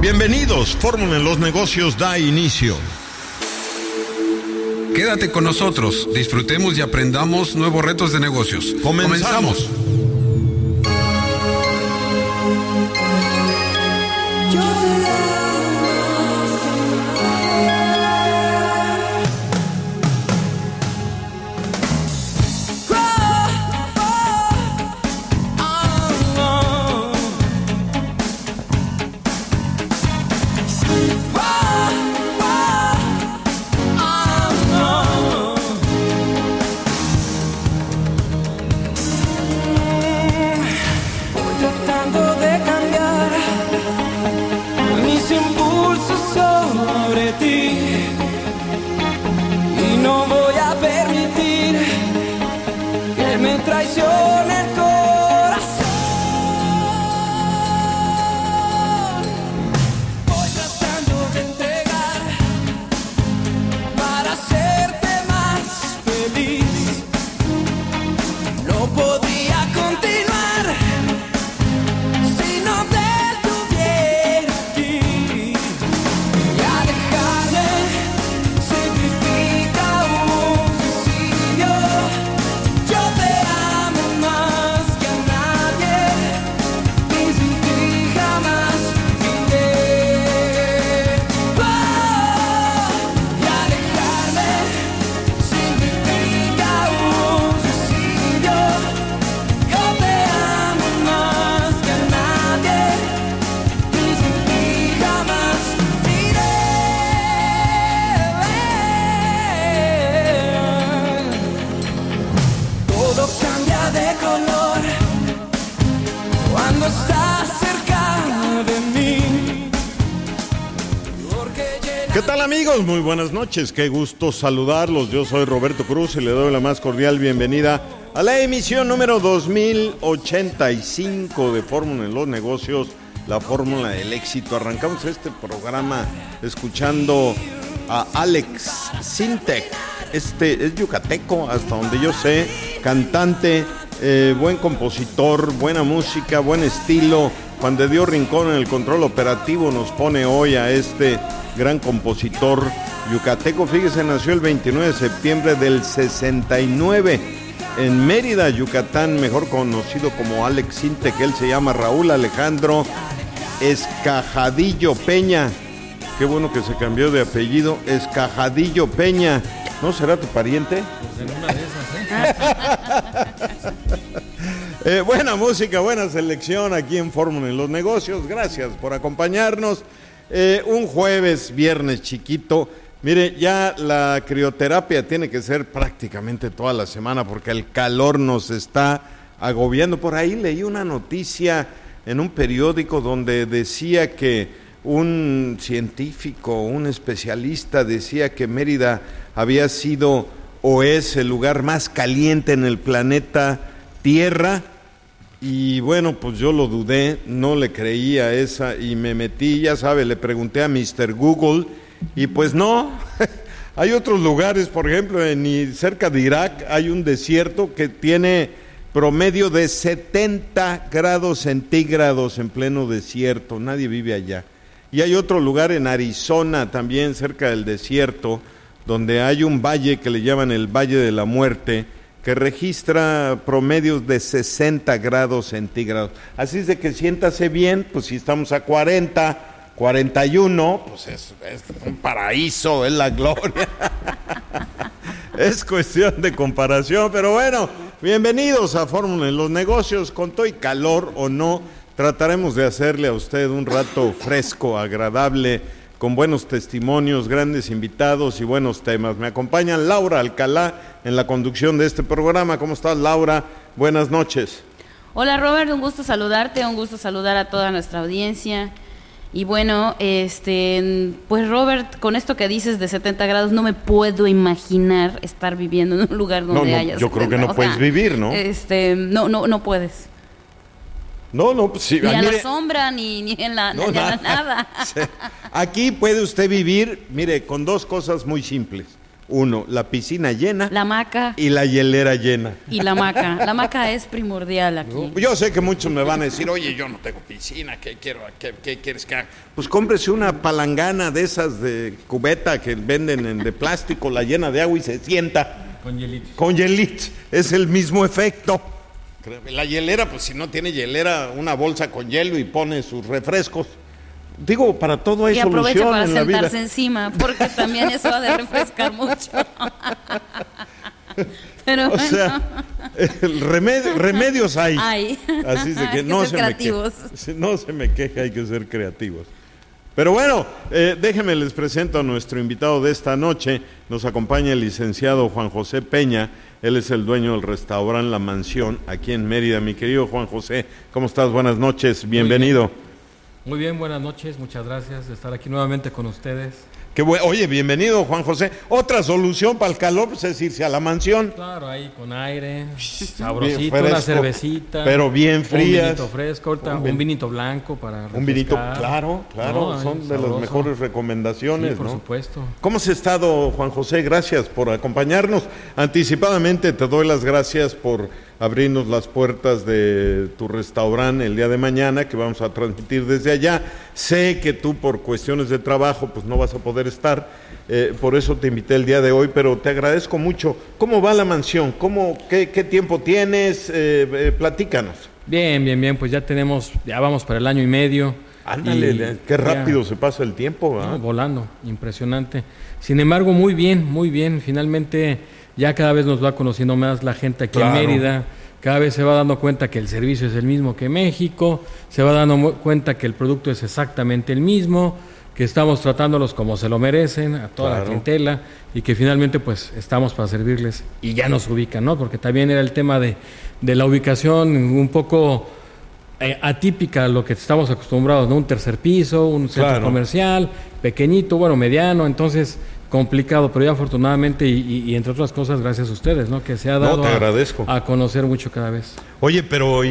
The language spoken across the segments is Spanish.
Bienvenidos, Fórmula en los negocios da inicio. Quédate con nosotros, disfrutemos y aprendamos nuevos retos de negocios. Comenzamos. Muy buenas noches. Qué gusto saludarlos. Yo soy Roberto Cruz y le doy la más cordial bienvenida a la emisión número 2085 de Fórmula en los Negocios, la Fórmula del Éxito. Arrancamos este programa escuchando a Alex Sintek. Este es yucateco, hasta donde yo sé, cantante, eh, buen compositor, buena música, buen estilo. Juan de Dios Rincón en el control operativo nos pone hoy a este gran compositor yucateco. Fíjese, nació el 29 de septiembre del 69 en Mérida, Yucatán, mejor conocido como Alex Sinte, que él se llama Raúl Alejandro Escajadillo Peña. Qué bueno que se cambió de apellido, Escajadillo Peña. ¿No será tu pariente? Pues en una de esas, ¿eh? eh, buena música, buena selección aquí en Fórmula en los Negocios. Gracias por acompañarnos. Eh, un jueves, viernes chiquito. Mire, ya la crioterapia tiene que ser prácticamente toda la semana porque el calor nos está agobiando. Por ahí leí una noticia en un periódico donde decía que un científico, un especialista decía que Mérida había sido o es el lugar más caliente en el planeta Tierra y bueno, pues yo lo dudé, no le creía esa y me metí, ya sabe, le pregunté a Mr. Google y pues no. hay otros lugares, por ejemplo, en, cerca de Irak hay un desierto que tiene promedio de 70 grados centígrados en pleno desierto, nadie vive allá. Y hay otro lugar en Arizona, también cerca del desierto, donde hay un valle que le llaman el Valle de la Muerte, que registra promedios de 60 grados centígrados. Así es de que siéntase bien, pues si estamos a 40, 41, pues es, un paraíso, es la gloria. es cuestión de comparación, pero bueno, bienvenidos a Fórmula en los Negocios, con todo y calor o no, trataremos de hacerle a usted un rato fresco, agradable, con buenos testimonios, grandes invitados y buenos temas. Me acompañan Laura Alcalá en la conducción de este programa. ¿Cómo estás, Laura? Buenas noches. Hola, Robert, un gusto saludarte, un gusto saludar a toda nuestra audiencia. Y bueno, este, pues Robert, con esto que dices de 70 grados, no me puedo imaginar estar viviendo en un lugar donde no, haya. Yo creo que no puedes vivir, ¿no? Este, no, no, no puedes. No, no, pues sí. Ni a la sombra, ni, en la nada. Aquí puede usted vivir, mire, con dos cosas muy simples. Uno, la piscina llena. La maca. Y la hielera llena. Y la maca. La maca es primordial aquí. Yo sé que muchos me van a decir, oye, yo no tengo piscina, ¿qué, quiero, qué, quieres que haga? Pues cómprese una palangana de esas de cubeta que venden en, de plástico, la llena de agua y se sienta. Con hielitos. Con hielitos. Es el mismo efecto. La hielera, pues si no tiene hielera, una bolsa con hielo y pone sus refrescos. Digo, para todo hay y aprovecha para en sentarse encima, porque también eso ha de refrescar mucho. Pero o sea, remedios hay. Hay. Así de que, no, se me queje, no se me queje, hay que ser creativos. Pero bueno, eh, déjenme les presento a nuestro invitado de esta noche. Nos acompaña el licenciado Juan José Peña. Él es el dueño del restaurante La Mansión aquí en Mérida. Mi querido Juan José, ¿cómo estás? Buenas noches, bienvenido. Muy bien, buenas noches, muchas gracias de estar aquí nuevamente con ustedes. Qué Oye, bienvenido Juan José. Otra solución para el calor pues, es irse a la mansión. Claro, ahí con aire, sabrosito, una cervecita. Pero bien fría. Un vinito fresco, un, vinito blanco para Un vinito, claro, claro, son de las mejores recomendaciones. Sí, por supuesto. ¿Cómo has estado, Juan José? Gracias por acompañarnos. Anticipadamente te doy las gracias por abrirnos las puertas de tu restaurante el día de mañana, que vamos a transmitir desde allá. Sé que tú por cuestiones de trabajo pues no vas a poder estar, eh, por eso te invité el día de hoy, pero te agradezco mucho. ¿Cómo va la mansión? ¿Cómo, qué, tiempo tienes? Eh, eh, platícanos. Bien, bien, bien, pues ya tenemos, ya vamos para el año y medio. Ándale, qué rápido se pasa el tiempo. volando, impresionante. Sin embargo, muy bien, muy bien. Finalmente ya cada vez nos va conociendo más la gente aquí en Mérida, cada vez se va dando cuenta que el servicio es el mismo que México, se va dando cuenta que el producto es exactamente el mismo, que estamos tratándolos como se lo merecen, a toda la clientela, y que finalmente pues estamos para servirles y ya nos ubican, ¿no? Porque también era el tema de, de la ubicación un poco eh, atípica a lo que estamos acostumbrados, ¿no? Un tercer piso, un centro comercial, pequeñito, bueno, mediano, entonces complicado, pero ya afortunadamente y, entre otras cosas gracias a ustedes, ¿no? Que se ha dado A, conocer mucho cada vez. Oye, pero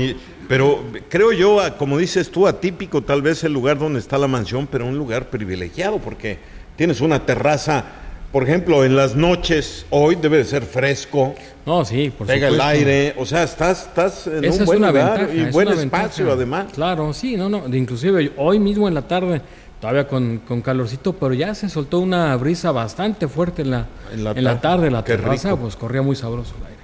pero creo yo, como dices tú, atípico tal vez el lugar donde está la mansión, pero un lugar privilegiado porque tienes una terraza, por ejemplo, en las noches, hoy debe de ser fresco. No, sí, por Pega el aire, o sea, estás, estás en un buen lugar y buen espacio además. Claro, sí, no, no, inclusive hoy mismo en la tarde todavía con, con, calorcito, pero ya se soltó una brisa bastante fuerte en la, en la, tarde, la terraza, pues corría muy sabroso el aire.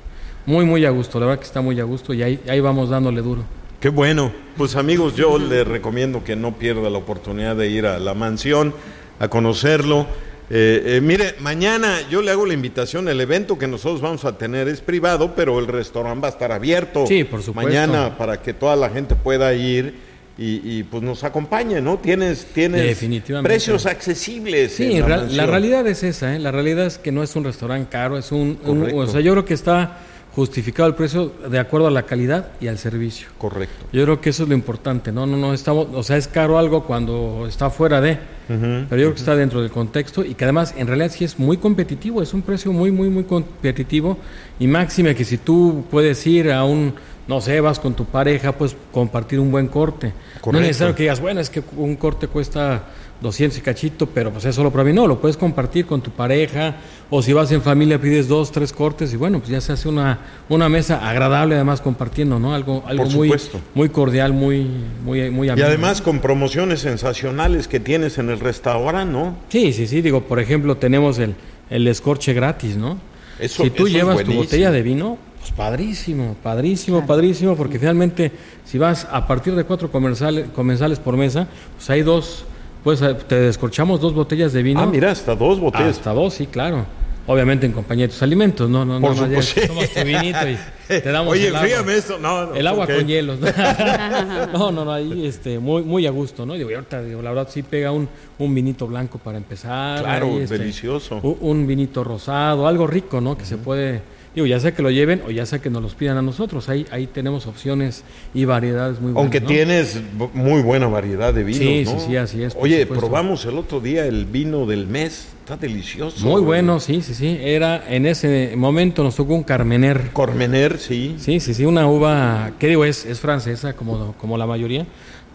Muy, muy a gusto, la verdad que está muy a gusto y ahí, ahí vamos dándole duro. Qué bueno. Pues amigos, yo le recomiendo que no pierda la oportunidad de ir a la mansión, a conocerlo. Eh, eh, mire, mañana yo le hago la invitación, el evento que nosotros vamos a tener es privado, pero el restaurante va a estar abierto. Sí, por supuesto. Mañana para que toda la gente pueda ir y, pues nos acompañe, ¿no? Tienes, tienes precios accesibles. Sí, la, realidad es esa, ¿eh? la realidad es que no es un restaurante caro, es un, o sea, yo creo que está justificado el precio de acuerdo a la calidad y al servicio. Correcto. Yo creo que eso es lo importante, no, no, no estamos, o sea, es caro algo cuando está fuera de, pero yo creo que está dentro del contexto y que además en realidad sí es muy competitivo, es un precio muy, muy, muy competitivo y máxima que si tú puedes ir a un no sé, vas con tu pareja, pues compartir un buen corte. No es necesario que digas, bueno, es que un corte cuesta 200 y cachito, pero pues es solo para mí. No, lo puedes compartir con tu pareja, o si vas en familia pides dos, tres cortes y bueno, pues ya se hace una, una mesa agradable además compartiendo, ¿no? Algo, algo muy, muy cordial, muy, muy, muy Y además con promociones sensacionales que tienes en el restaurante, ¿no? Sí, sí, sí, digo, por ejemplo, tenemos el, el escorche gratis, ¿no? si tú llevas tu botella de vino, pues padrísimo, padrísimo, padrísimo, porque finalmente si vas a partir de cuatro comensales, comensales por mesa, pues hay dos, pues te descorchamos dos botellas de vino. Ah, mira, hasta dos botellas. Hasta dos, sí, claro. Obviamente en compañía de tus alimentos, no, no, Por no, supuesto. tomas tu vinito y te damos Oye, el fríame esto, no, no El agua con hielos. no, no, no, ahí este, muy, muy a gusto, ¿no? Digo, ahorita, digo, la verdad sí pega un, un vinito blanco para empezar. Claro, este, delicioso. Un, vinito rosado, algo rico, ¿no? Que se puede Digo, ya sea que lo lleven o ya sea que nos los pidan a nosotros. Ahí, ahí tenemos opciones y variedades muy buenas. Aunque tienes muy buena variedad de vinos. Sí, sí, sí, así es. Oye, probamos el otro día el vino del mes. Está delicioso. Muy bueno, sí, sí, sí. Era en ese momento nos tocó un Carmener. Carmener, sí. Sí, sí, sí, una uva, ¿qué digo? Es, es francesa como, como la mayoría,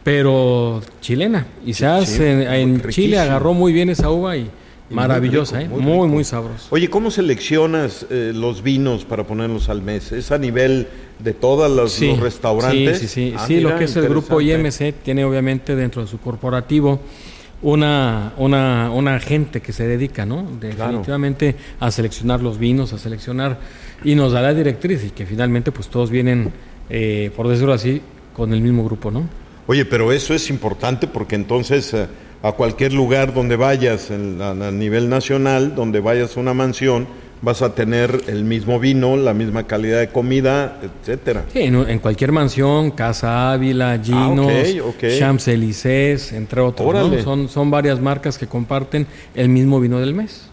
pero chilena. Y se hace en, Chile, agarró muy bien esa uva y Maravillosa, ¿eh? muy, muy, sabrosa. Oye, ¿cómo seleccionas eh, los vinos para ponerlos al mes? ¿Es a nivel de todos los, restaurantes? Sí, sí, sí. Ah, sí, lo que es el grupo IMC tiene obviamente dentro de su corporativo una, una, una gente que se dedica, ¿no? Definitivamente a seleccionar los vinos, a seleccionar y nos da la directriz y que finalmente pues todos vienen, eh, por decirlo así, con el mismo grupo, ¿no? Oye, pero eso es importante porque entonces eh, a cualquier lugar donde vayas a, nivel nacional, donde vayas a una mansión, vas a tener el mismo vino, la misma calidad de comida, etcétera. Sí, en, cualquier mansión, Casa Ávila, ah, Ginos, Champs-Élysées, entre otros. Son, son varias marcas que comparten el mismo vino del mes.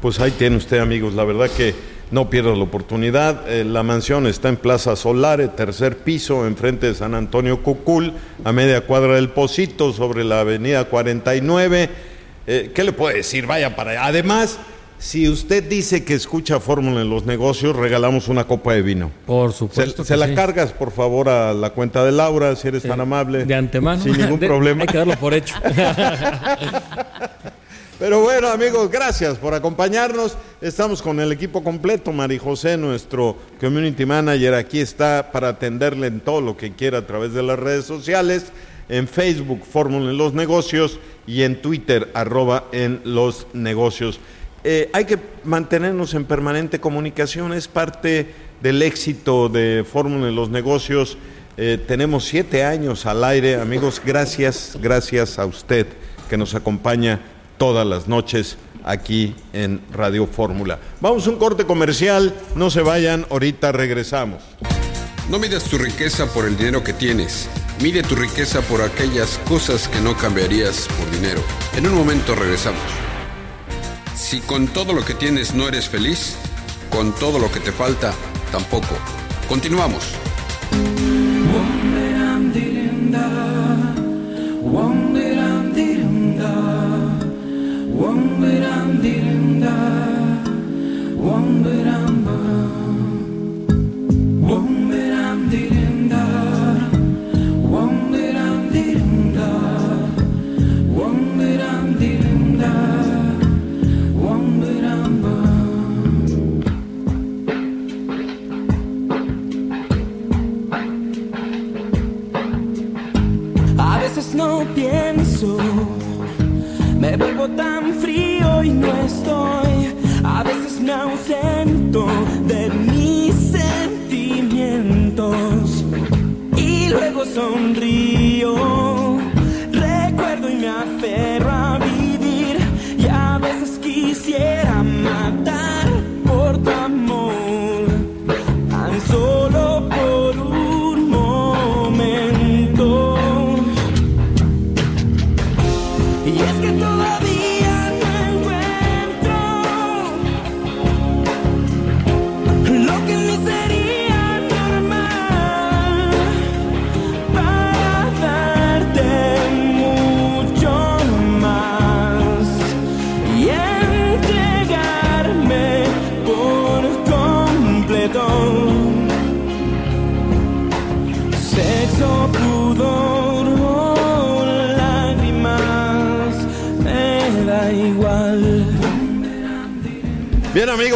Pues ahí tiene usted, amigos. La verdad que no pierdas la oportunidad. Eh, la mansión está en Plaza Solare, tercer piso, enfrente de San Antonio Cucul, a media cuadra del Pocito, sobre la avenida 49. Eh, ¿Qué le puedo decir? Vaya para allá. Además, si usted dice que escucha Fórmula en los negocios, regalamos una copa de vino. Por supuesto. Se, la cargas, por favor, a la cuenta de Laura, si eres tan amable. De antemano. Sin ningún problema. Hay que darlo por hecho. Pero bueno, amigos, gracias por acompañarnos. Estamos con el equipo completo. Mari José, nuestro community manager, aquí está para atenderle en todo lo que quiera a través de las redes sociales. En Facebook, Fórmula en los Negocios y en Twitter, arroba en los negocios. Eh, hay que mantenernos en permanente comunicación, es parte del éxito de Fórmula en los Negocios. Eh, tenemos siete años al aire, amigos, gracias, gracias a usted que nos acompaña todas las noches aquí en Radio Fórmula. Vamos a un corte comercial, no se vayan, ahorita regresamos. No midas tu riqueza por el dinero que tienes, mide tu riqueza por aquellas cosas que no cambiarías por dinero. En un momento regresamos. Si con todo lo que tienes no eres feliz, con todo lo que te falta, tampoco. Continuamos.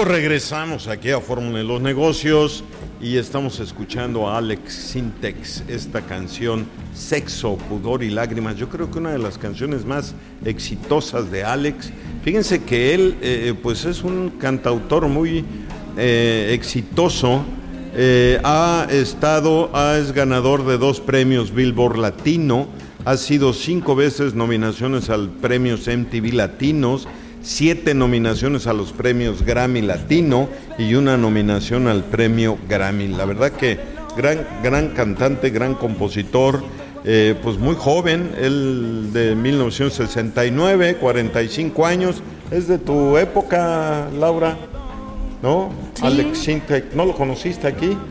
Regresamos aquí a Fórmula de los Negocios y estamos escuchando a Alex Sintex, esta canción Sexo, Pudor y Lágrimas. Yo creo que una de las canciones más exitosas de Alex. Fíjense que él eh, pues es un cantautor muy eh, exitoso. Eh, ha estado, es ganador de dos premios Billboard Latino, ha sido cinco veces nominaciones al premios MTV Latinos siete nominaciones a los premios Grammy Latino y una nominación al premio Grammy. La verdad que gran, gran cantante, gran compositor, eh, pues muy joven, él de 1969, 45 años. ¿Es de tu época, Laura? ¿No? Alex Sintek, ¿no lo conociste aquí?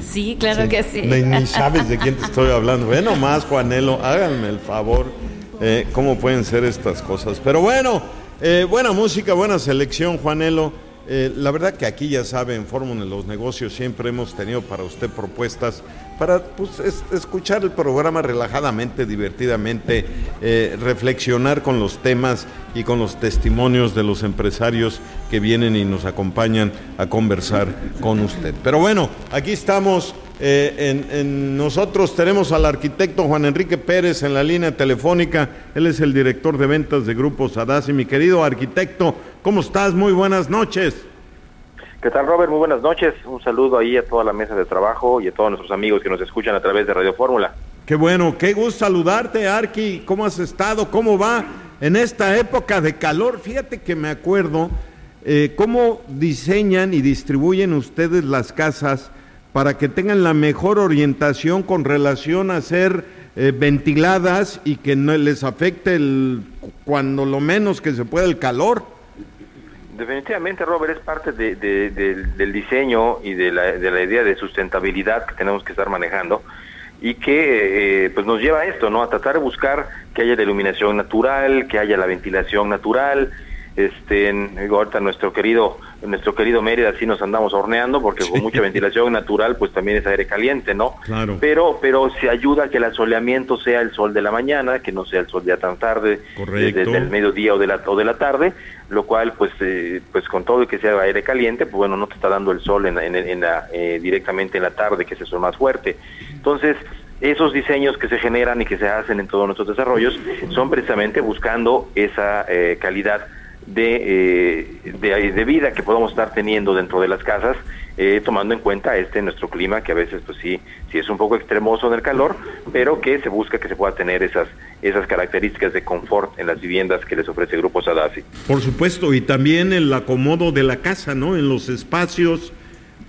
Sí, claro que sí. Ni, sabes de quién te estoy hablando. Ve nomás, Juanelo, háganme el favor. Eh, ¿Cómo pueden ser estas cosas? Pero bueno, eh, buena música, buena selección, Juanelo. eh, la verdad que aquí ya saben, en Fórmula de los Negocios siempre hemos tenido para usted propuestas para pues, escuchar el programa relajadamente, divertidamente, eh, reflexionar con los temas y con los testimonios de los empresarios que vienen y nos acompañan a conversar con usted. Pero bueno, aquí estamos. Eh, en, nosotros tenemos al arquitecto Juan Enrique Pérez en la línea telefónica. Él es el director de ventas de Grupo Sadasi. Mi querido arquitecto, ¿cómo estás? Muy buenas noches. ¿Qué tal, Robert? Muy buenas noches. Un saludo ahí a toda la mesa de trabajo y a todos nuestros amigos que nos escuchan a través de Radio Fórmula. Qué bueno, qué gusto saludarte, Arqui. ¿Cómo has estado? ¿Cómo va en esta época de calor? Fíjate que me acuerdo eh, cómo diseñan y distribuyen ustedes las casas para que tengan la mejor orientación con relación a ser eh, ventiladas y que no les afecte el, cuando lo menos que se pueda el calor. Definitivamente, Robert, es parte del diseño y de la, idea de sustentabilidad que tenemos que estar manejando y que eh, pues nos lleva a esto, ¿no? A tratar de buscar que haya la iluminación natural, que haya la ventilación natural, este, en, ahorita nuestro querido, nuestro querido Mérida sí nos andamos horneando porque con mucha ventilación natural pues también es aire caliente, ¿no? Claro. Pero, pero se ayuda a que el asoleamiento sea el sol de la mañana, que no sea el sol ya tan tarde, desde el mediodía o de la, o de la tarde, lo cual pues, eh, pues con todo y que sea aire caliente, pues bueno, no te está dando el sol en, en, la, eh, directamente en la tarde, que es el sol más fuerte. Entonces, esos diseños que se generan y que se hacen en todos nuestros desarrollos son precisamente buscando esa eh, calidad de, eh, de, vida que podamos estar teniendo dentro de las casas, eh, tomando en cuenta este nuestro clima, que a veces pues sí, sí es un poco extremoso en el calor, pero que se busca que se pueda tener esas, esas características de confort en las viviendas que les ofrece Grupo Sadasi. Por supuesto, y también el acomodo de la casa, ¿no? En los espacios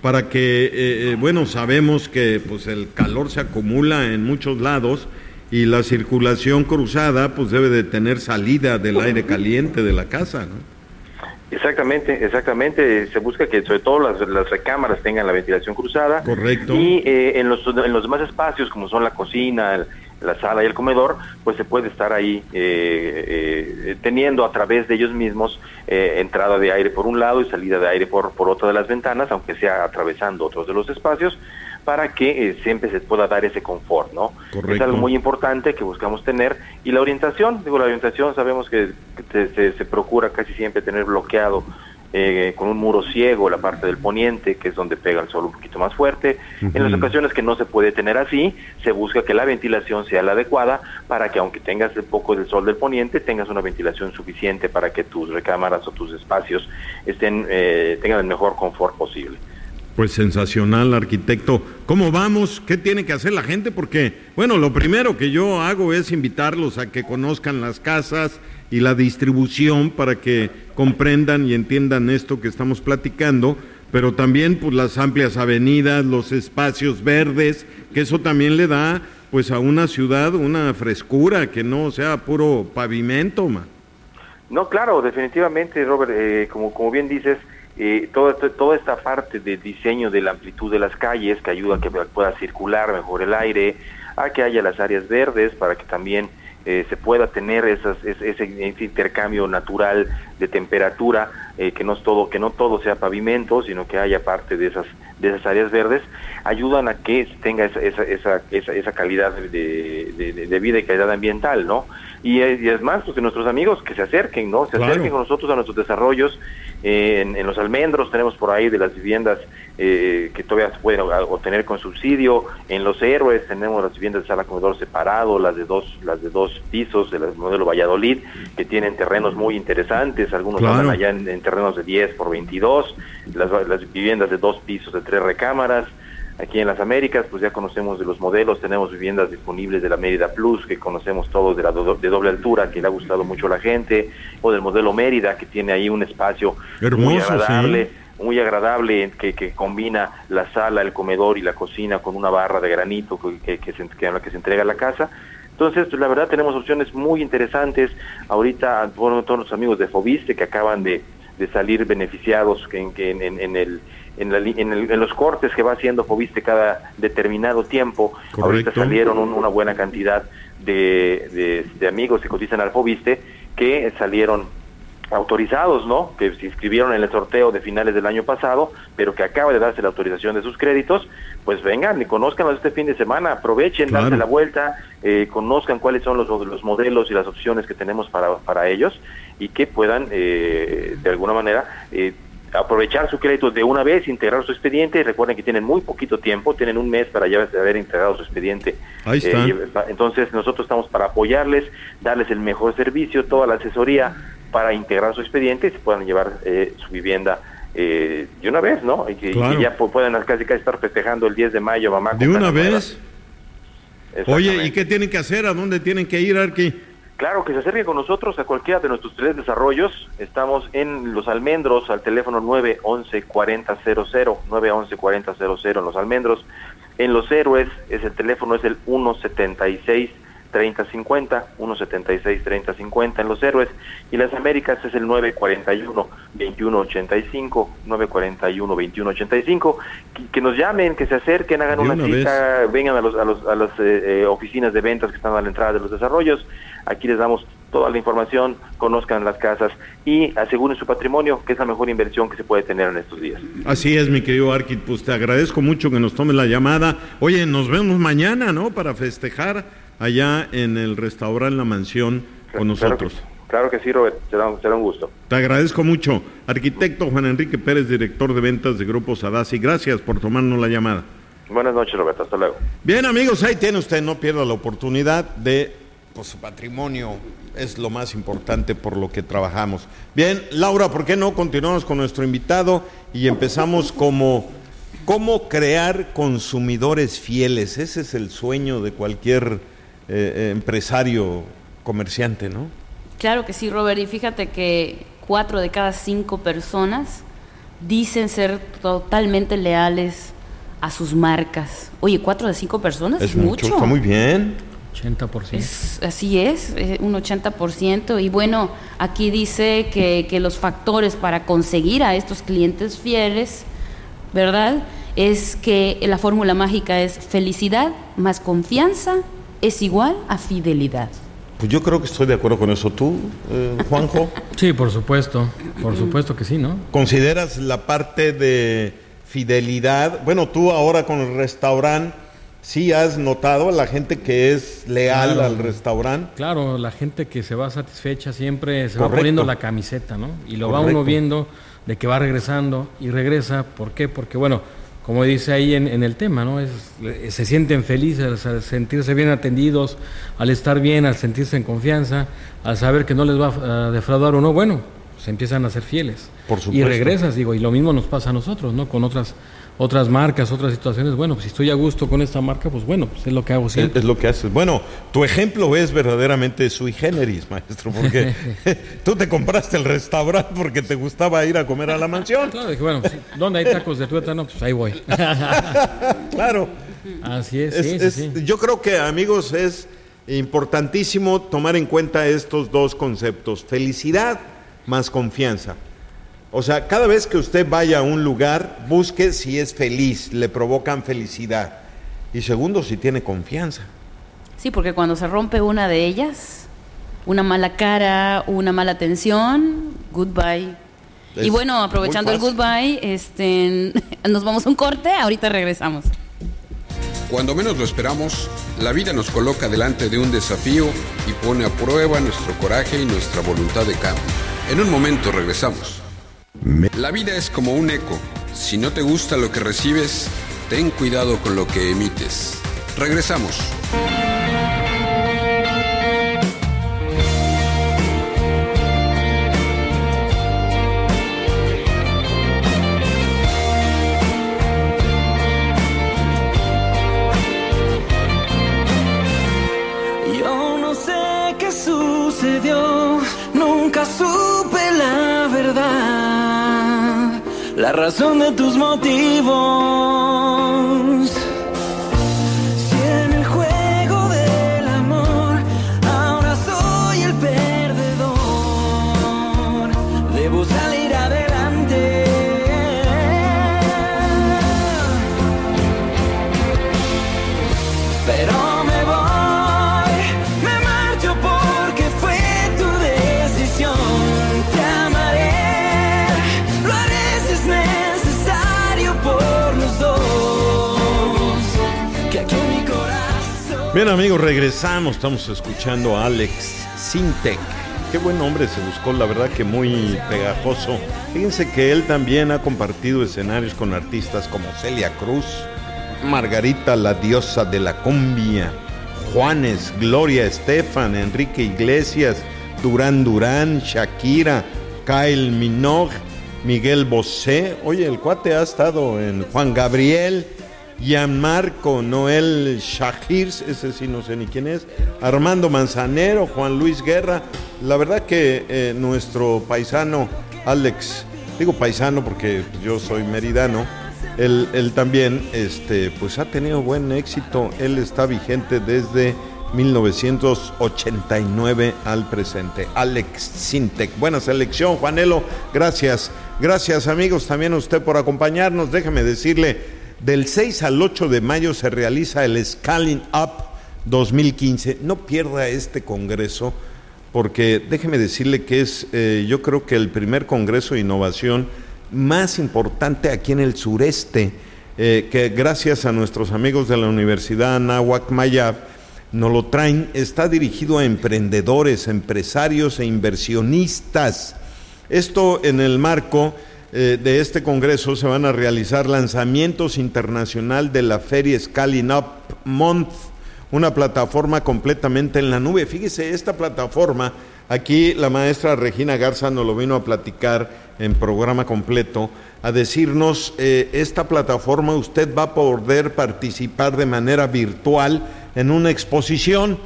para que, eh, bueno, sabemos que pues el calor se acumula en muchos lados y la circulación cruzada pues debe de tener salida del aire caliente de la casa, ¿no? Exactamente, exactamente. Se busca que sobre todo las, las recámaras tengan la ventilación cruzada. Correcto. Y eh, en, los, en los demás espacios, como son la cocina, la sala y el comedor, pues se puede estar ahí eh, eh, teniendo a través de ellos mismos entrada de aire por un lado y salida de aire por, por otra de las ventanas, aunque sea atravesando otros de los espacios para que eh, siempre se pueda dar ese confort, ¿no? Es algo muy importante que buscamos tener. Y la orientación, digo, la orientación sabemos que, se, procura casi siempre tener bloqueado eh, con un muro ciego la parte del poniente, que es donde pega el sol un poquito más fuerte. En las ocasiones que no se puede tener así, se busca que la ventilación sea la adecuada para que aunque tengas un poco del sol del poniente, tengas una ventilación suficiente para que tus recámaras o tus espacios estén eh, tengan el mejor confort posible. Pues sensacional, arquitecto. ¿Cómo vamos? ¿Qué tiene que hacer la gente? Porque, bueno, lo primero que yo hago es invitarlos a que conozcan las casas y la distribución para que comprendan y entiendan esto que estamos platicando, pero también pues las amplias avenidas, los espacios verdes, que eso también le da pues a una ciudad una frescura, que no sea puro pavimento, ma. No, claro, definitivamente, Robert, eh, como, como bien dices, eh, toda, toda esta parte de diseño de la amplitud de las calles que ayuda a que pueda circular mejor el aire, a que haya las áreas verdes para que también eh, se pueda tener esas, ese, intercambio natural de temperatura, eh, que no es todo, que no todo sea pavimento, sino que haya parte de esas, de esas áreas verdes, ayudan a que tenga esa, esa, esa, esa calidad de, de, vida y calidad ambiental, ¿no? Y, es más, pues que nuestros amigos que se acerquen, ¿no? Se acerquen con nosotros a nuestros desarrollos en, los almendros tenemos por ahí de las viviendas eh, que todavía se pueden obtener con subsidio. En los héroes tenemos las viviendas de sala comedor separado, las de dos, las de dos pisos del modelo Valladolid, que tienen terrenos muy interesantes. Algunos van allá en, terrenos de 10 por 22, las, las viviendas de dos pisos de tres recámaras. Aquí en las Américas, pues ya conocemos de los modelos, tenemos viviendas disponibles de la Mérida Plus, que conocemos todos de la de doble altura, que le ha gustado mucho a la gente, o del modelo Mérida, que tiene ahí un espacio muy agradable. muy agradable que, que, combina la sala, el comedor y la cocina con una barra de granito que, que, se, que, que se entrega a la casa. Entonces, la verdad tenemos opciones muy interesantes. Ahorita, bueno, todos los amigos de Fobiste que acaban de, de salir beneficiados en, en, en el en, en, los cortes que va haciendo Fobiste cada determinado tiempo. Ahorita salieron una buena cantidad de, de, amigos que cotizan al Fobiste que salieron autorizados, ¿no? Que se inscribieron en el sorteo de finales del año pasado, pero que acaba de darse la autorización de sus créditos, pues vengan y conozcan este fin de semana, aprovechen, darse la vuelta, eh, conozcan cuáles son los, los modelos y las opciones que tenemos para, para ellos y que puedan, eh, de alguna manera, eh, aprovechar su crédito de una vez, integrar su expediente. Recuerden que tienen muy poquito tiempo, tienen un mes para ya haber integrado su expediente. Ahí está. entonces nosotros estamos para apoyarles, darles el mejor servicio, toda la asesoría para integrar su expediente y se puedan llevar eh, su vivienda eh, de una vez, ¿no? Y que, ya puedan casi casi estar festejando el 10 de mayo, mamá. ¿De una vez? Oye, ¿y qué tienen que hacer? ¿A dónde tienen que ir, Arqui? Claro, que se acerquen con nosotros a cualquiera de nuestros tres desarrollos. Estamos en Los Almendros al teléfono 911-4000, 911-4000 en Los Almendros. En Los Héroes es el teléfono es el 176 3050, 176 3050 en Los Héroes y Las Américas es el 941 2185, 941 2185, que, que nos llamen, que se acerquen, hagan una, cita, vengan a los a, los, a las eh, eh, oficinas de ventas que están a la entrada de los desarrollos. Aquí les damos toda la información, conozcan las casas y aseguren su patrimonio, que es la mejor inversión que se puede tener en estos días. Así es, mi querido Arquit, pues te agradezco mucho que nos tomes la llamada. Oye, nos vemos mañana, ¿no? Para festejar allá en el restaurante La Mansión con nosotros. Claro que, sí, Robert, será, un gusto. Te agradezco mucho. Arquitecto Juan Enrique Pérez, director de ventas de Grupo Sadasi, gracias por tomarnos la llamada. Buenas noches, Roberto, hasta luego. Bien, amigos, ahí tiene usted, no pierda la oportunidad de, pues su patrimonio es lo más importante por lo que trabajamos. Bien, Laura, ¿por qué no continuamos con nuestro invitado y empezamos como cómo crear consumidores fieles? Ese es el sueño de cualquier eh, empresario, comerciante, ¿no? Claro que sí, Robert. Y fíjate que cuatro de cada cinco personas dicen ser totalmente leales a sus marcas. Oye, cuatro de cinco personas es, mucho. Está muy bien. 80%. así es, eh, un 80%. Y bueno, aquí dice que, que los factores para conseguir a estos clientes fieles, ¿verdad? Es que la fórmula mágica es felicidad más confianza es igual a fidelidad. Pues yo creo que estoy de acuerdo con eso. ¿Tú, eh, Juanjo? sí, por supuesto. Por supuesto que sí, ¿no? ¿Consideras la parte de fidelidad? Bueno, tú ahora con el restaurante, sí has notado a la gente que es leal al restaurante. Claro, la gente que se va satisfecha siempre se va poniendo la camiseta, ¿no? Y lo va uno viendo de que va regresando y regresa. ¿Por qué? Porque, bueno como dice ahí en, el tema, ¿no? Es, se sienten felices al sentirse bien atendidos, al estar bien, al sentirse en confianza, al saber que no les va a defraudar o no, bueno, se empiezan a ser fieles. Por supuesto. Y regresas, digo, y lo mismo nos pasa a nosotros, ¿no? Con otras otras marcas, otras situaciones, bueno, pues si estoy a gusto con esta marca, pues bueno, pues es lo que hago siempre. Es, lo que haces. Bueno, tu ejemplo es verdaderamente sui generis, maestro, porque tú te compraste el restaurante porque te gustaba ir a comer a la mansión. Claro, dije, bueno, ¿dónde hay tacos de tuétano? Pues ahí voy. claro. Así es, Yo creo que, amigos, es importantísimo tomar en cuenta estos dos conceptos, felicidad más confianza. O sea, cada vez que usted vaya a un lugar, busque si es feliz, le provocan felicidad. Y segundo, si tiene confianza. Sí, porque cuando se rompe una de ellas, una mala cara, una mala atención, goodbye. y bueno, aprovechando el goodbye, este, nos vamos a un corte, ahorita regresamos. Cuando menos lo esperamos, la vida nos coloca delante de un desafío y pone a prueba nuestro coraje y nuestra voluntad de cambio. En un momento regresamos. La vida es como un eco. Si no te gusta lo que recibes, ten cuidado con lo que emites. Regresamos. Razón de tus motivos. Bien amigos, regresamos, estamos escuchando a Alex Sintec. Qué buen nombre se buscó, la verdad que muy pegajoso. Fíjense que él también ha compartido escenarios con artistas como Celia Cruz, Margarita la diosa de la cumbia, Juanes, Gloria Estefan, Enrique Iglesias, Durán Durán, Shakira, Kyle Minogue, Miguel Bosé. Oye, el cuate ha estado en Juan Gabriel, Gianmarco, Noel Shahirs, ese sí no sé ni quién es, Armando Manzanero, Juan Luis Guerra. La verdad que eh, nuestro paisano Alex, digo paisano porque yo soy meridano, él, también este, pues ha tenido buen éxito, él está vigente desde 1989 al presente. Alex Sintec, buena selección, Juanelo, gracias, gracias amigos. También a usted por acompañarnos, déjeme decirle del 6 al 8 de mayo se realiza el Scaling Up 2015. No pierda este congreso porque déjeme decirle que es eh, yo creo que el primer congreso de innovación más importante aquí en el sureste, eh, que gracias a nuestros amigos de la Universidad Anáhuac Mayab nos lo traen, está dirigido a emprendedores, empresarios e inversionistas. Esto en el marco eh, de este Congreso se van a realizar lanzamientos internacional de la Feria Scaling Up Month, una plataforma completamente en la nube. Fíjese, esta plataforma, aquí la maestra Regina Garza nos lo vino a platicar en programa completo, a decirnos, eh, esta plataforma usted va a poder participar de manera virtual en una exposición.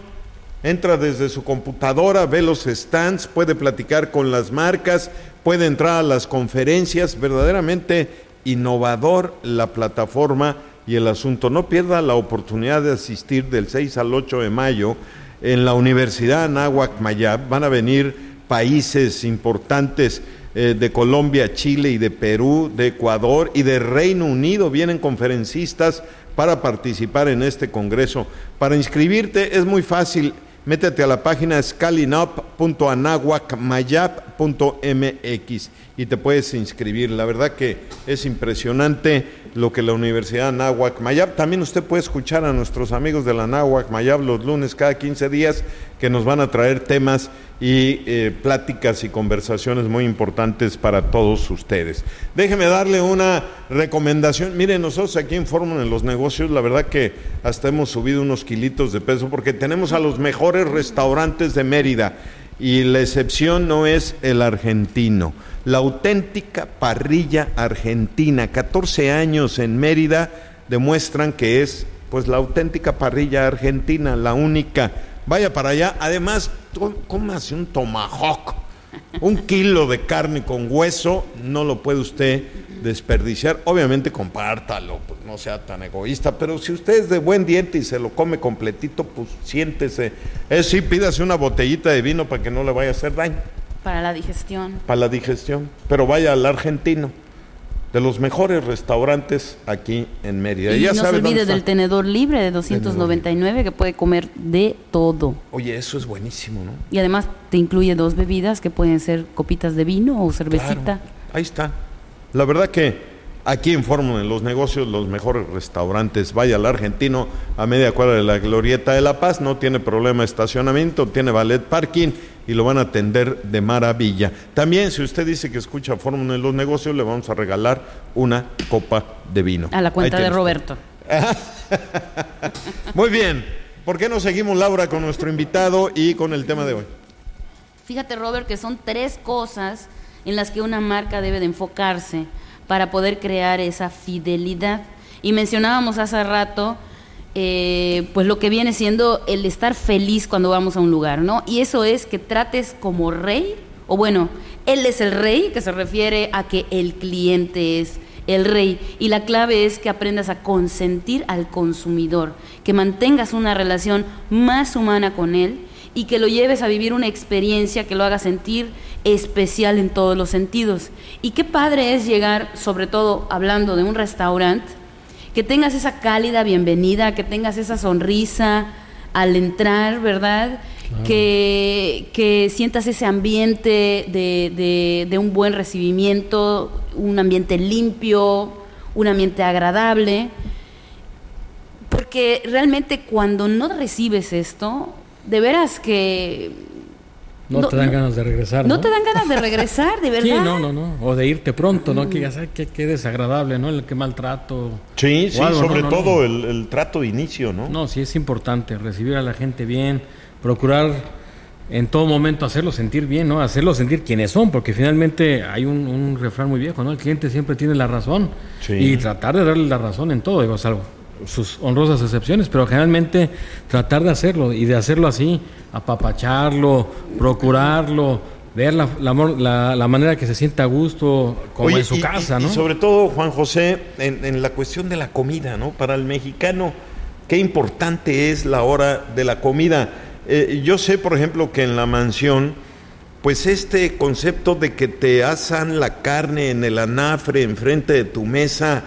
Entra desde su computadora, ve los stands, puede platicar con las marcas, puede entrar a las conferencias, verdaderamente innovador la plataforma y el asunto. No pierda la oportunidad de asistir del 6 al 8 de mayo en la Universidad Anáhuac Mayab. Van a venir países importantes eh, de Colombia, Chile y de Perú, de Ecuador y de Reino Unido. Vienen conferencistas para participar en este congreso. Para inscribirte es muy fácil métete a la página scalinup.anahuacmayap.mx y te puedes inscribir. La verdad que es impresionante lo que la Universidad Anáhuac Mayab. También usted puede escuchar a nuestros amigos de la Anáhuac Mayab los lunes cada 15 días que nos van a traer temas y eh, pláticas y conversaciones muy importantes para todos ustedes. Déjeme darle una recomendación. Miren, nosotros aquí en Fórmula en los negocios, la verdad que hasta hemos subido unos kilitos de peso porque tenemos a los mejores restaurantes de Mérida y la excepción no es el argentino. La auténtica parrilla argentina, 14 años en Mérida, demuestran que es pues la auténtica parrilla argentina, la única. Vaya para allá, además, cómase un tomahawk, un kilo de carne con hueso, no lo puede usted desperdiciar. Obviamente compártalo, pues no sea tan egoísta, pero si usted es de buen diente y se lo come completito, pues siéntese. Es sí, pídase una botellita de vino para que no le vaya a hacer daño. Para la digestión. Para la digestión. Pero vaya al argentino. De los mejores restaurantes aquí en Mérida. Y, no se olvide del tenedor libre de 299 que puede comer de todo. Oye, eso es buenísimo, ¿no? Y además te incluye dos bebidas que pueden ser copitas de vino o cervecita. Ahí está. La verdad que aquí en Fórmula, en los negocios, los mejores restaurantes. Vaya al argentino a media cuadra de la Glorieta de La Paz, no tiene problema de estacionamiento, tiene ballet parking y lo van a atender de maravilla. También, si usted dice que escucha Fórmula en los negocios, le vamos a regalar una copa de vino. A la cuenta de Roberto. Muy bien. ¿Por qué no seguimos, Laura, con nuestro invitado y con el tema de hoy? Fíjate, Robert, que son tres cosas en las que una marca debe de enfocarse para poder crear esa fidelidad. Y mencionábamos hace rato eh, pues lo que viene siendo el estar feliz cuando vamos a un lugar, ¿no? Y eso es que trates como rey, o bueno, él es el rey, que se refiere a que el cliente es el rey. Y la clave es que aprendas a consentir al consumidor, que mantengas una relación más humana con él y que lo lleves a vivir una experiencia que lo haga sentir especial en todos los sentidos. Y qué padre es llegar, sobre todo hablando de un restaurante, que tengas esa cálida bienvenida, que tengas esa sonrisa al entrar, ¿verdad? Que, que, sientas ese ambiente de, de, un buen recibimiento, un ambiente limpio, un ambiente agradable. Porque realmente cuando no recibes esto, de veras que no, te dan ganas de regresar. No, te dan ganas de regresar, de verdad. Sí, no, no, no. O de irte pronto, ¿no? Que ya sabes que desagradable, ¿no? El que maltrato. Sí, sí, sobre todo El, el, trato de inicio, ¿no? No, sí es importante recibir a la gente bien, procurar en todo momento hacerlo sentir bien, ¿no? Hacerlo sentir quienes son, porque finalmente hay un, un refrán muy viejo, ¿no? El cliente siempre tiene la razón. Sí. Y tratar de darle la razón en todo, digo, salvo sus honrosas excepciones, pero generalmente tratar de hacerlo y de hacerlo así, apapacharlo, procurarlo, ver la, la, la, manera que se sienta a gusto, como en su casa, ¿no? Y sobre todo, Juan José, en, en, la cuestión de la comida, ¿no? Para el mexicano, qué importante es la hora de la comida. Eh, yo sé, por ejemplo, que en la mansión, pues este concepto de que te asan la carne en el anafre enfrente de tu mesa,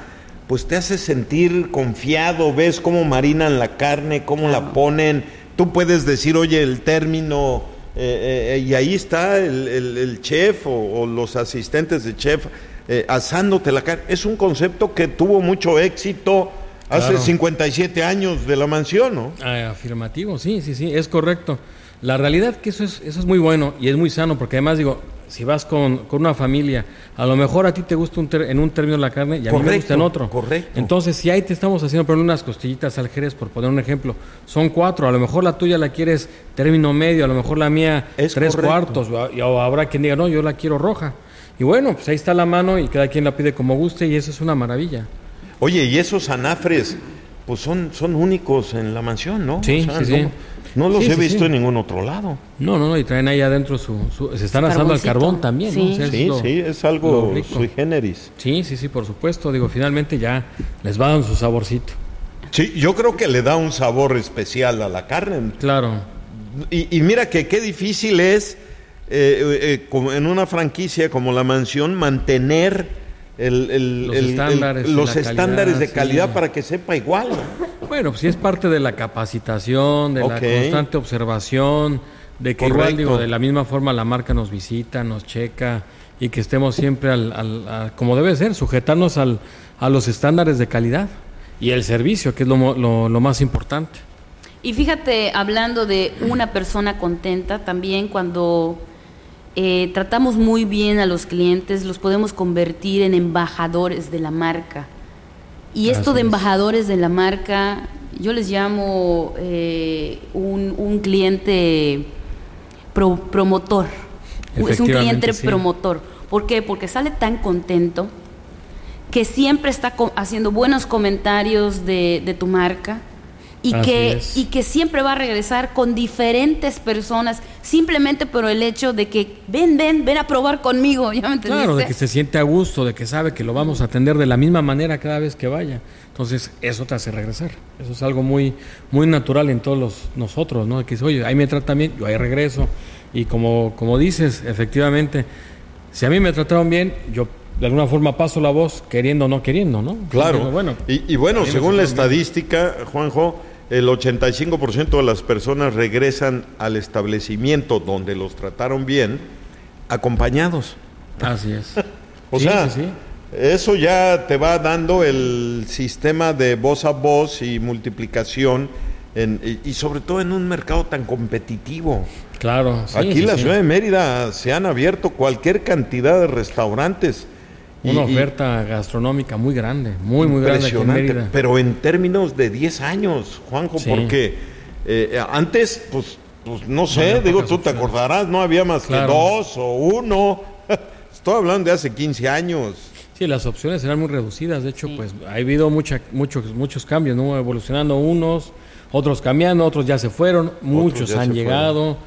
pues te hace sentir confiado, ves cómo marinan la carne, cómo la ponen, tú puedes decir, oye, el término, eh, eh, y ahí está el, el, chef o, o, los asistentes de chef eh, asándote la carne. Es un concepto que tuvo mucho éxito hace claro. 57 años de la mansión, ¿no? Ah, afirmativo, sí, sí, sí, es correcto. La realidad que eso es, eso es muy bueno y es muy sano, porque además digo, si vas con, con, una familia, a lo mejor a ti te gusta un ter, en un término la carne y a correcto, mí me gusta en otro. Correcto. Entonces, si ahí te estamos haciendo por unas costillitas al jerez, por poner un ejemplo, son cuatro, a lo mejor la tuya la quieres término medio, a lo mejor la mía es tres correcto. cuartos, o, o habrá quien diga, no, yo la quiero roja. Y bueno, pues ahí está la mano y cada quien la pide como guste y eso es una maravilla. Oye, y esos anafres, pues son, son únicos en la mansión, ¿no? Sí, o sea, sí, sí. No, los sí, he sí, visto sí. en ningún otro lado. No, no, no, y traen ahí adentro su... su se están asando al carbón también, sí. ¿no? O sea, sí, es lo, sí, es algo sui generis. Sí, sí, sí, por supuesto. Digo, finalmente ya les va dando su saborcito. Sí, yo creo que le da un sabor especial a la carne. Claro. Y, y mira que qué difícil es eh, eh, como en una franquicia como la mansión mantener el, el, los el, estándares, los de, estándares calidad, de calidad sí. para que sepa igual. ¿no? Bueno, pues sí es parte de la capacitación, de la constante observación, de que igual digo, de la misma forma la marca nos visita, nos checa y que estemos siempre al, al- a- como debe ser, sujetarnos al, a los estándares de calidad y el servicio, que es lo, mo- lo- lo más importante. Y fíjate, hablando de una persona contenta, también cuando eh, tratamos muy bien a los clientes, los podemos convertir en embajadores de la marca. Y esto de es. embajadores de la marca, yo les llamo eh, un, un cliente pro- promotor. Es un cliente sí. promotor. ¿Por qué? Porque sale tan contento que siempre está haciendo buenos comentarios de, de tu marca y Así que, es. y que siempre va a regresar con diferentes personas simplemente por el hecho de que ven, ven, ven a probar conmigo, ¿ya me? Claro, de que se siente a gusto, de que sabe que lo vamos a atender de la misma manera cada vez que vaya. Entonces, eso te hace regresar. Eso es algo muy, muy natural en todos los, nosotros, ¿no? Que dice, oye, ahí me tratan bien, yo ahí regreso. Y como, como dices, efectivamente, si a mí me trataron bien, yo de alguna forma paso la voz, queriendo o no queriendo, ¿no? Claro. Bueno, y, y bueno, según la estadística, Juanjo, el 85% de las personas regresan al establecimiento donde los trataron bien acompañados. Así es. O Sí, sea, sí, sí. eso ya te va dando el sistema de voz a voz y multiplicación en- y, sobre todo en un mercado tan competitivo. Claro. sí, Aquí en la ciudad de Mérida se han abierto cualquier cantidad de restaurantes. Una y- oferta gastronómica muy grande, muy, muy grande aquí en impresionante, pero en términos de 10 años, Juanjo, Sí. porque eh, antes, pues, pues no sé, digo, tú te acordarás, no había más Claro. que dos o uno. Estoy hablando de hace 15 años. Sí, las opciones eran muy reducidas. De hecho, pues ha habido mucha, muchos, muchos cambios, ¿no? Evolucionando unos, otros cambiando, otros ya se fueron, muchos han llegado.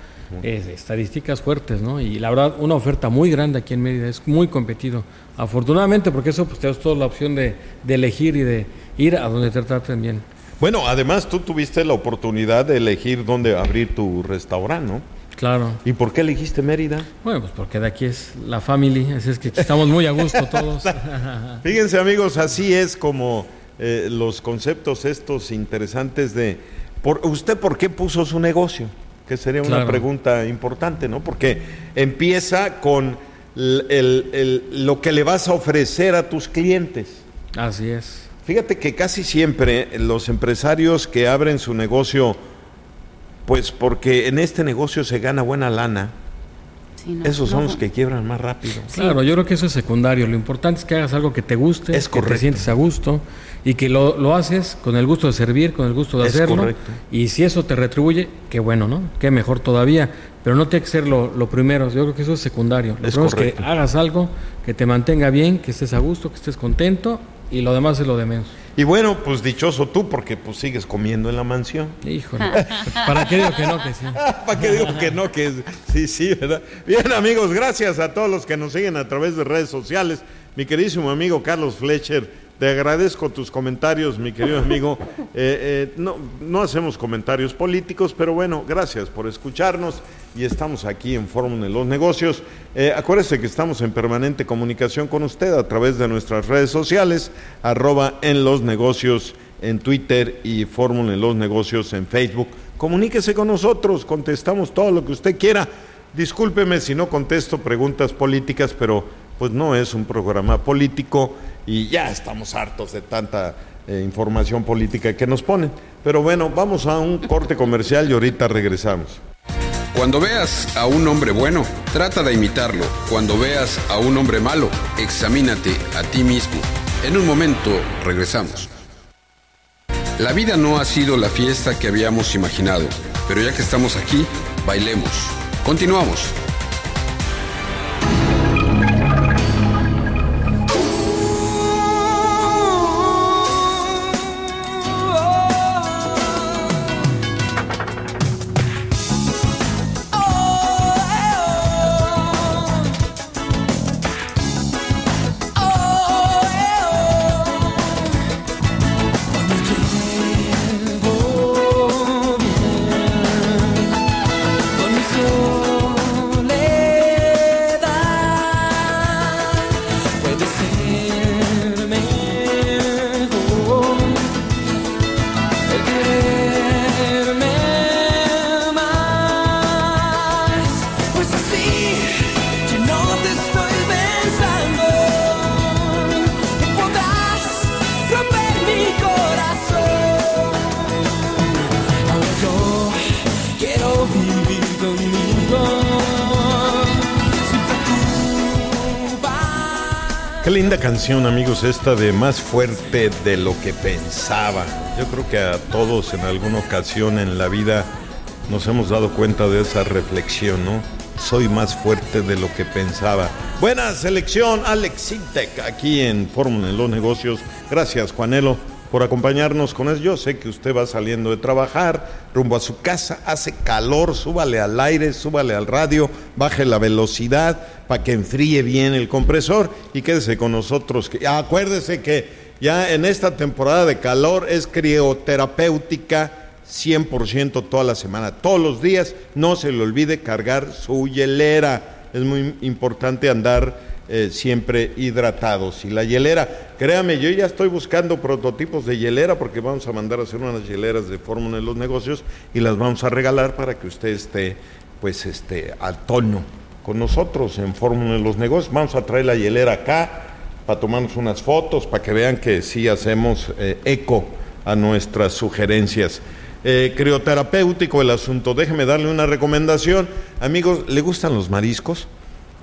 Es- estadísticas fuertes, ¿no? Y la verdad, una oferta muy grande aquí en Mérida, es muy competido. Afortunadamente, porque eso pues te das toda la opción de, de elegir y de ir a donde te traten bien. Bueno, además tú tuviste la oportunidad de elegir dónde abrir tu restaurante, ¿no? Claro. ¿Y por qué elegiste Mérida? Bueno, pues porque de aquí es la family, así es que estamos muy a gusto todos. Fíjense amigos, así es como eh, los conceptos estos interesantes de... Por, ¿Usted por qué puso su negocio? Que sería una pregunta importante, ¿no? Porque empieza con el- el- el- lo que le vas a ofrecer a tus clientes. Así es. Fíjate que casi siempre los empresarios que abren su negocio, pues porque en este negocio se gana buena lana, Sí, no, esos son no. los que quiebran más rápido. Claro, yo creo que eso es secundario. Lo importante es que hagas algo que te guste, Es que te sientes a gusto y que lo, lo haces con el gusto de servir, con el gusto de Es hacerlo. correcto. Y si eso te retribuye, qué bueno, ¿no? Qué mejor todavía. Pero no tiene que ser lo, lo primero. Yo creo que eso es secundario. Lo Es primero es que hagas algo que te mantenga bien, que estés a gusto, que estés contento y lo demás es lo de menos. Y bueno, pues dichoso tú porque pues sigues comiendo en la mansión. Híjole. ¿Para qué digo que no? Que sí. ¿Para qué digo que no? Que sí, sí, ¿verdad? Bien, amigos, gracias a todos los que nos siguen a través de redes sociales. Mi queridísimo amigo Carlos Fletcher, te agradezco tus comentarios, mi querido amigo. Eh, eh, no, no hacemos comentarios políticos, pero bueno, gracias por escucharnos y estamos aquí en Fórmula de los Negocios. Eh, acuérdese que estamos en permanente comunicación con usted a través de nuestras redes sociales, arroba en los negocios en Twitter y Fórmula en los Negocios en Facebook. Comuníquese con nosotros, contestamos todo lo que usted quiera. Discúlpeme si no contesto preguntas políticas, pero pues no es un programa político y ya estamos hartos de tanta eh, información política que nos ponen. Pero bueno, vamos a un corte comercial y ahorita regresamos. Cuando veas a un hombre bueno, trata de imitarlo. Cuando veas a un hombre malo, examínate a ti mismo. En un momento regresamos. La vida no ha sido la fiesta que habíamos imaginado, pero ya que estamos aquí, bailemos. Continuamos. Qué linda canción, amigos, esta de Más fuerte de lo que pensaba. Yo creo que a todos en alguna ocasión en la vida nos hemos dado cuenta de esa reflexión, ¿no? Soy más fuerte de lo que pensaba. Buena selección, Alex Sintek, aquí en Fórmula en los Negocios. Gracias, Juanelo, por acompañarnos con eso. Yo sé que usted va saliendo de trabajar, rumbo a su casa, hace calor, súbale al aire, súbale al radio, baje la velocidad para que enfríe bien el compresor y quédese con nosotros. Acuérdese que ya en esta temporada de calor es crioterapéutica 100% toda la semana, todos los días. No se le olvide cargar su hielera. Es muy importante andar eh, siempre hidratados. Y la hielera, créame, yo ya estoy buscando prototipos de hielera porque vamos a mandar a hacer unas hieleras de fórmula en los negocios y las vamos a regalar para que usted esté, pues, este, al tono con nosotros en fórmula en los negocios. Vamos a traer la hielera acá para tomarnos unas fotos, para que vean que sí hacemos eh, eco a nuestras sugerencias. Eh, crioterapéutico el asunto. Déjeme darle una recomendación. Amigos, ¿le gustan los mariscos?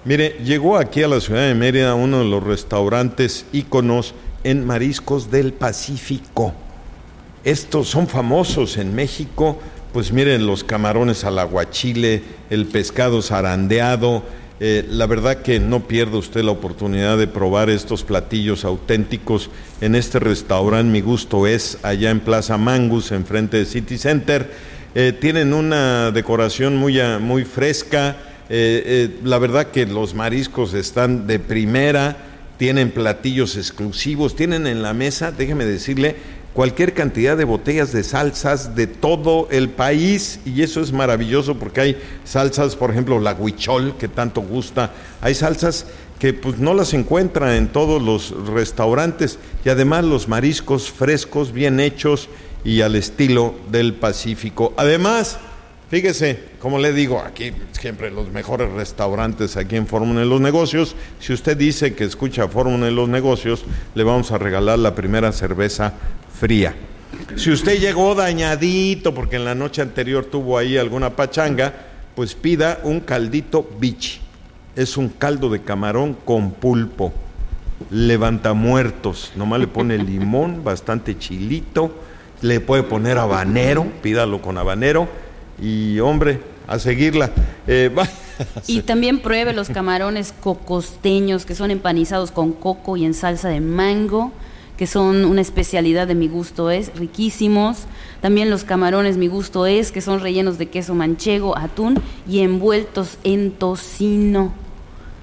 Mire, llegó aquí a la ciudad de Mérida uno de los restaurantes íconos en mariscos del Pacífico. Estos son famosos en México, pues miren los camarones al aguachile, el pescado zarandeado. eh, la verdad que no pierda usted la oportunidad de probar estos platillos auténticos en este restaurante. Mi gusto es allá en Plaza Mangus, enfrente de City Center. Eh, tienen una decoración muy, muy fresca. Eh, eh, la verdad que los mariscos están de primera tienen platillos exclusivos, tienen en la mesa, déjeme decirle, cualquier cantidad de botellas de salsas de todo el país y eso es maravilloso porque hay salsas, por ejemplo, la huichol que tanto gusta, hay salsas que pues no las encuentra en todos los restaurantes y además los mariscos frescos, bien hechos y al estilo del Pacífico. Además, Fíjese, como le digo, aquí siempre los mejores restaurantes aquí en Fórmula de los Negocios. Si usted dice que escucha Fórmula de los Negocios, le vamos a regalar la primera cerveza fría. Si usted llegó dañadito porque en la noche anterior tuvo ahí alguna pachanga, pues pida un caldito bichi. Es un caldo de camarón con pulpo. Levanta muertos. Nomás le pone limón, bastante chilito. Le puede poner habanero, pídalo con habanero y hombre, a seguirla. Eh, y también pruebe los camarones cocosteños que son empanizados con coco y en salsa de mango, que son una especialidad de mi gusto es, riquísimos. También los camarones mi gusto es, que son rellenos de queso manchego, atún y envueltos en tocino.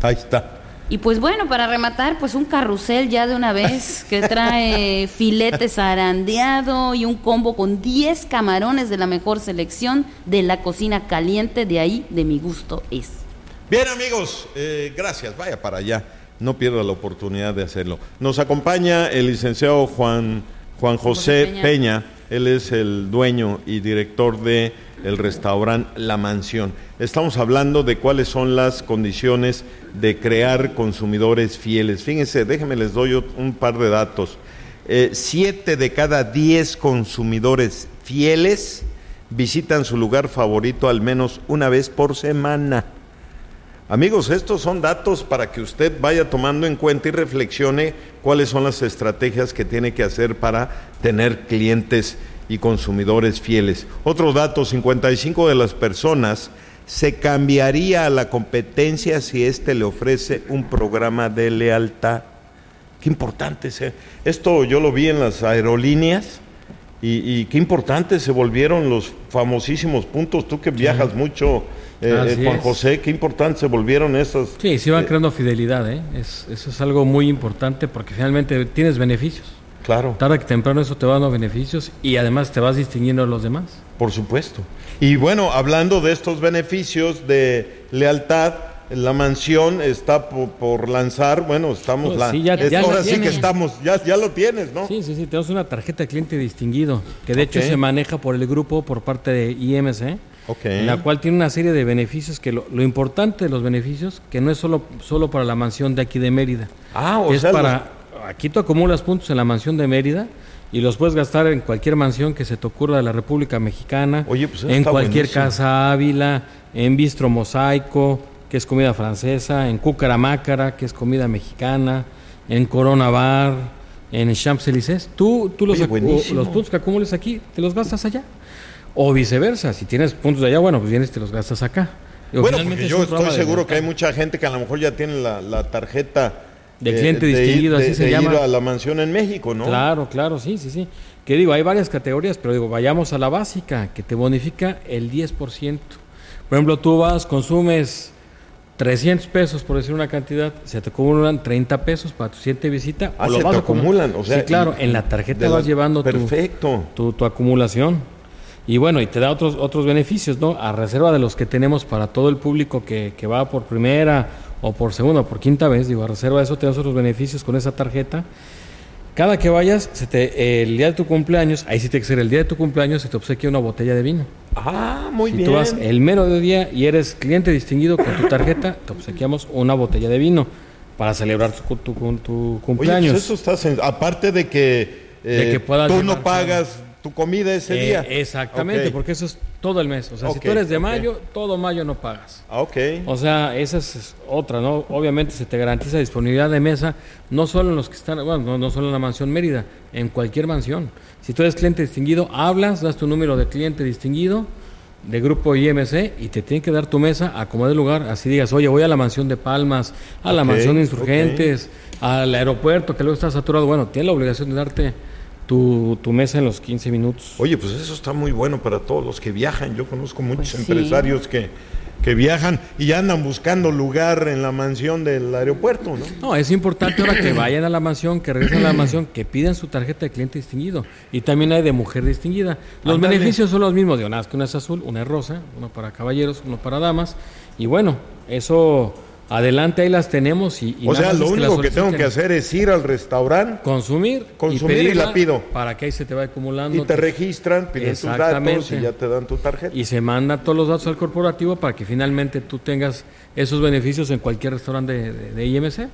Ahí está. Y pues bueno, para rematar, pues un carrusel ya de una vez que trae filete zarandeado y un combo con 10 camarones de la mejor selección de la cocina caliente, de ahí de mi gusto es. Bien amigos, eh, gracias, vaya para allá, no pierda la oportunidad de hacerlo. Nos acompaña el licenciado Juan, Juan José, Peña. él es el dueño y director de el restaurante La Mansión. Estamos hablando de cuáles son las condiciones de crear consumidores fieles. Fíjense, déjenme les doy un par de datos. Eh, siete de cada diez consumidores fieles visitan su lugar favorito al menos una vez por semana. Amigos, estos son datos para que usted vaya tomando en cuenta y reflexione cuáles son las estrategias que tiene que hacer para tener clientes y consumidores fieles. Otro dato, 55 de las personas se cambiaría a la competencia si éste le ofrece un programa de lealtad. Qué importante es. Esto yo lo vi en las aerolíneas y, qué importante se volvieron los famosísimos puntos. Tú que viajas mucho, eh, eh, Juan José, qué importante se volvieron esas. Sí, se iban eh, creando fidelidad. ¿eh? eso es algo muy importante porque finalmente tienes beneficios. Claro. Tarde que temprano eso te va dando beneficios y además te vas distinguiendo de los demás. Por supuesto. Y bueno, hablando de estos beneficios de lealtad, la mansión está por, lanzar, bueno, estamos la, sí, ahora sí que estamos, ya, ya lo tienes, ¿no? Sí, sí, sí, tenemos una tarjeta de cliente distinguido, que de hecho se maneja por el grupo por parte de IMC, en la cual tiene una serie de beneficios que lo, importante de los beneficios, que no es solo, solo para la mansión de aquí de Mérida, ah, o es para, aquí tú acumulas puntos en la mansión de Mérida, y los puedes gastar en cualquier mansión que se te ocurra de la República Mexicana, pues en cualquier casa Ávila, en Bistro Mosaico, que es comida francesa, en Cucaramácara, que es comida mexicana, en Corona Bar, en Champs-Élysées. Tú, tú los, los puntos que acumules aquí, te los gastas allá. O viceversa, si tienes puntos de allá, bueno, pues vienes y te los gastas acá. bueno, porque yo estoy seguro que hay mucha gente que a lo mejor ya tiene la, la tarjeta de cliente distinguido, así se llama. Ir a la mansión en México, ¿no? Claro, claro, sí, sí, sí. Que digo, hay varias categorías, pero digo, vayamos a la básica, que te bonifica el 10%. Por ejemplo, tú vas, consumes 300 pesos, por decir una cantidad, se te acumulan 30 pesos para tu siguiente visita. Ah, se te acumulan, o sea. Sí, claro, en la tarjeta vas llevando perfecto. Tu, tu, acumulación. Y bueno, y te da otros, otros beneficios, ¿no? A reserva de los que tenemos para todo el público que, que va por primera o por segunda o por quinta vez, digo, a reserva de eso tenemos otros beneficios con esa tarjeta. Cada que vayas, se te, el día de tu cumpleaños, ahí sí te que ser el día de tu cumpleaños, se te obsequia una botella de vino. Ah, muy bien. Si tú vas el mero de día y eres cliente distinguido con tu tarjeta, te obsequiamos una botella de vino para celebrar tu, tu, tu cumpleaños. Oye, pues eso está aparte de que, de que eh, tú no pagas tu comida ese eh, día. Exactamente, porque eso es todo el mes. O sea, si tú eres de mayo, todo mayo no pagas. Ah, ok. O sea, esa es otra, ¿no? Obviamente se te garantiza disponibilidad de mesa, no solo en los que están, bueno, no, solo en la mansión Mérida, en cualquier mansión. Si tú eres cliente distinguido, hablas, das tu número de cliente distinguido de grupo IMC y te tienen que dar tu mesa a como de lugar. Así digas, oye, voy a la mansión de Palmas, a la mansión de Insurgentes, al aeropuerto que luego está saturado. Bueno, tiene la obligación de darte tu, tu, mesa en los 15 minutos. Oye, pues eso está muy bueno para todos los que viajan. Yo conozco muchos pues empresarios que, que viajan y andan buscando lugar en la mansión del aeropuerto, ¿no? No, es importante ahora que vayan a la mansión, que regresen a la mansión, que pidan su tarjeta de cliente distinguido. Y también hay de mujer distinguida. Los beneficios son los mismos, de una, que una es azul, una es rosa, uno para caballeros, uno para damas. Y bueno, eso adelante, ahí las tenemos y... y o sea, lo es único que tengo que hacer es ir al restaurante Consumir, Consumir y la pido. Para que ahí se te va acumulando. y te registran, piden tus datos Exactamente. y ya te dan tu tarjeta. Y se manda todos los datos al corporativo para que finalmente tú tengas esos beneficios en cualquier restaurante de, de- de IMC.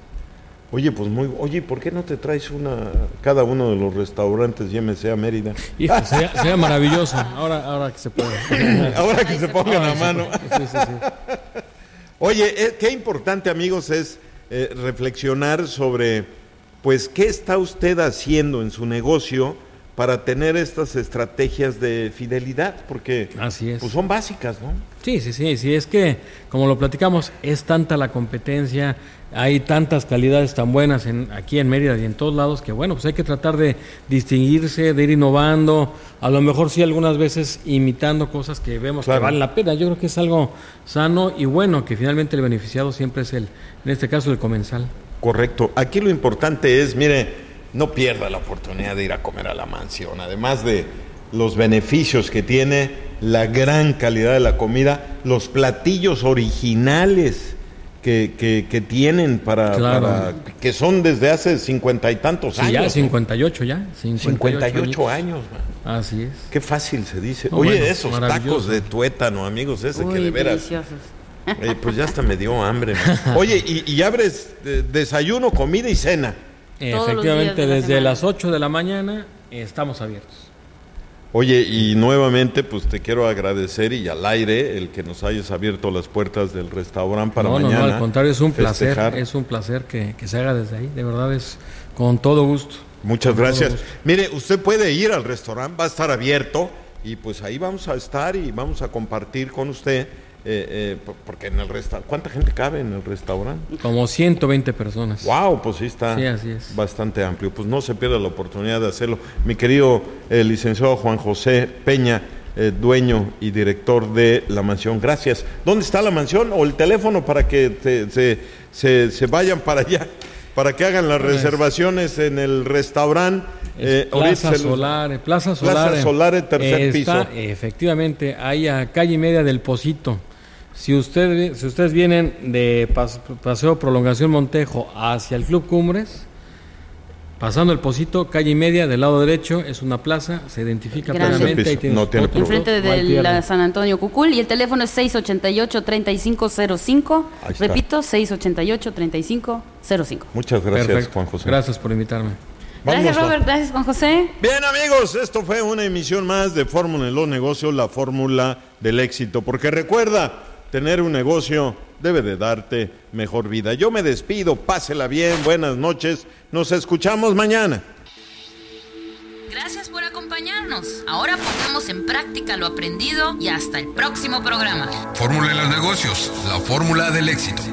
Oye, pues muy, oye, ¿por qué no te traes una cada uno de los restaurantes YMC a Mérida? Hijo, sería, sería maravilloso. Ahora, ahora que se puede. Ahora que se pongan la mano. Sí, sí, sí. Oye, eh, qué importante, amigos, es eh, reflexionar sobre, pues, qué está usted haciendo en su negocio para tener estas estrategias de fidelidad, porque Así es. pues, son básicas, ¿no? Sí, sí, sí, sí, es que, como lo platicamos, es tanta la competencia, hay tantas calidades tan buenas en, aquí en Mérida y en todos lados que, bueno, pues hay que tratar de distinguirse, de ir innovando, a lo mejor sí algunas veces imitando cosas que vemos Claro. que valen la pena. Yo creo que es algo sano y bueno, que finalmente el beneficiado siempre es el, en este caso, el comensal. Correcto. Aquí lo importante es, mire, no pierda la oportunidad de ir a comer a la mansión, además de los beneficios que tiene, la gran calidad de la comida, los platillos originales que, que- que tienen para, Claro. para- que son desde hace cincuenta y tantos Sí, años. ya, ¿no? 58 ya. 58 años. años. man. Así es. Qué fácil se dice. No, Oye, bueno, esos tacos de tuétano, amigos, ese que de veras. deliciosos. eh, pues ya hasta me dio hambre. man. Oye, y, y abres eh, desayuno, comida y cena. Todos los Efectivamente, días de la desde las 8 de la mañana estamos abiertos. Oye, y nuevamente, pues te quiero agradecer y al aire el que nos hayas abierto las puertas del restaurante para no, no, mañana. no, al contrario, es un placer, es un placer que, que se haga desde ahí, de verdad es con todo gusto. Muchas Con gracias. gusto. Mire, usted puede ir al restaurante, va a estar abierto y pues ahí vamos a estar y vamos a compartir con usted, eh, eh, por- porque en el restaurante, ¿cuánta gente cabe en el restaurante? Como 120 personas. Wow, pues sí está Sí, así es. bastante amplio. Pues no se pierda la oportunidad de hacerlo. Mi querido eh, licenciado Juan José Peña, eh, dueño y director de la mansión. Gracias. ¿Dónde está la mansión o el teléfono para que te- se, se- se vayan para allá? Para que hagan las Pues, reservaciones en el restaurante. Es Eh, ahorita Plaza Solare, Plaza Plaza Solare. Solare, tercer está, piso. Efectivamente, ahí a calle media del Pocito. Si, usted, si ustedes vienen de Pas- Paseo Prolongación Montejo hacia el Club Cumbres, pasando el Pocito, calle y media del lado derecho, es una plaza, se identifica Grande. plenamente. Ahí piso, tienes no tiene Enfrente de la San Antonio Cucul y el teléfono es 688-3505. Ahí está. Repito, 688-3505. Muchas gracias, Perfecto. Juan José. Gracias por invitarme. Gracias, a- Robert. Gracias, Juan José. Bien amigos, esto fue una emisión más de Fórmula en los negocios, la fórmula del éxito. Porque recuerda, tener un negocio debe de darte mejor vida. Yo me despido, pásela bien, buenas noches, nos escuchamos mañana. Gracias por acompañarnos. Ahora pongamos en práctica lo aprendido y hasta el próximo programa. Fórmula en los negocios, la fórmula del éxito.